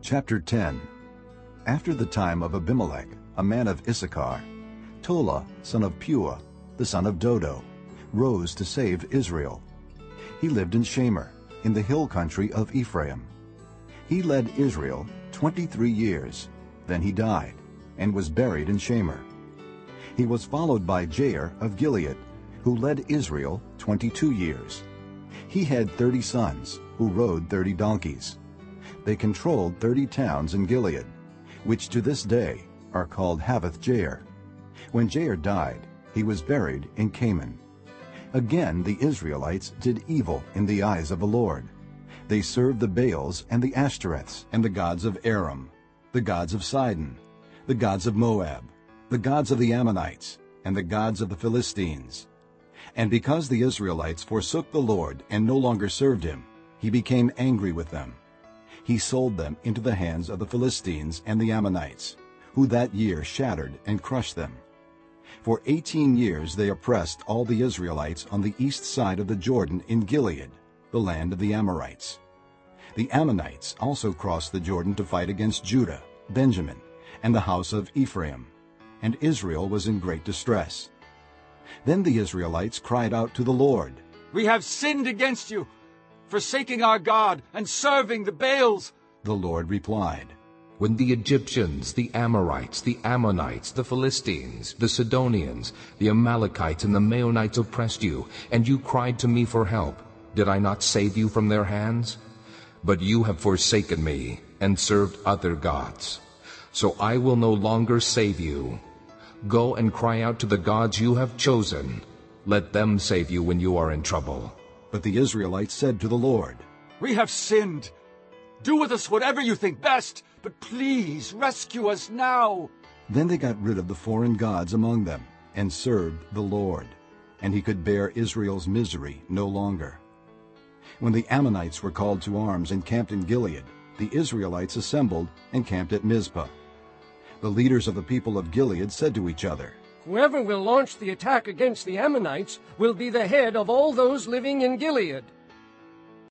Chapter 10 After the time of Abimelech, a man of Issachar, Tola, son of Puah, the son of Dodo, rose to save Israel. He lived in Shamir, in the hill country of Ephraim. He led Israel 23 years. Then he died, and was buried in Shamir. He was followed by Jair of Gilead, who led Israel 22 years. He had 30 sons, who rode 30 donkeys. They controlled 30 towns in Gilead, which to this day are called Havvoth Jair. When Jair died, he was buried in Kamon. Again the Israelites did evil in the eyes of the Lord. They served the Baals and the Ashtoreths and the gods of Aram, the gods of Sidon, the gods of Moab, the gods of the Ammonites, and the gods of the Philistines. And because the Israelites forsook the Lord and no longer served him, he became angry with them. He sold them into the hands of the Philistines and the Ammonites, who that year shattered and crushed them. For eighteen years they oppressed all the Israelites on the east side of the Jordan in Gilead, the land of the Amorites. The Ammonites also crossed the Jordan to fight against Judah, Benjamin, and the house of Ephraim, and Israel was in great distress. Then the Israelites cried out to the Lord, We have sinned against you, forsaking our God and serving the Baals. The Lord replied, When the Egyptians, the Amorites, the Ammonites, the Philistines, the Sidonians, the Amalekites, and the Maonites oppressed you, and you cried to me for help, did I not save you from their hands? But you have forsaken me, and served other gods. So I will no longer save you. Go and cry out to the gods you have chosen. Let them save you when you are in trouble. But the Israelites said to the Lord, We have sinned. Do with us whatever you think best, but please rescue us now. Then they got rid of the foreign gods among them, and served the Lord, and he could bear Israel's misery no longer. When the Ammonites were called to arms and camped in Gilead, the Israelites assembled and camped at Mizpah. The leaders of the people of Gilead said to each other, Whoever will launch the attack against the Ammonites will be the head of all those living in Gilead.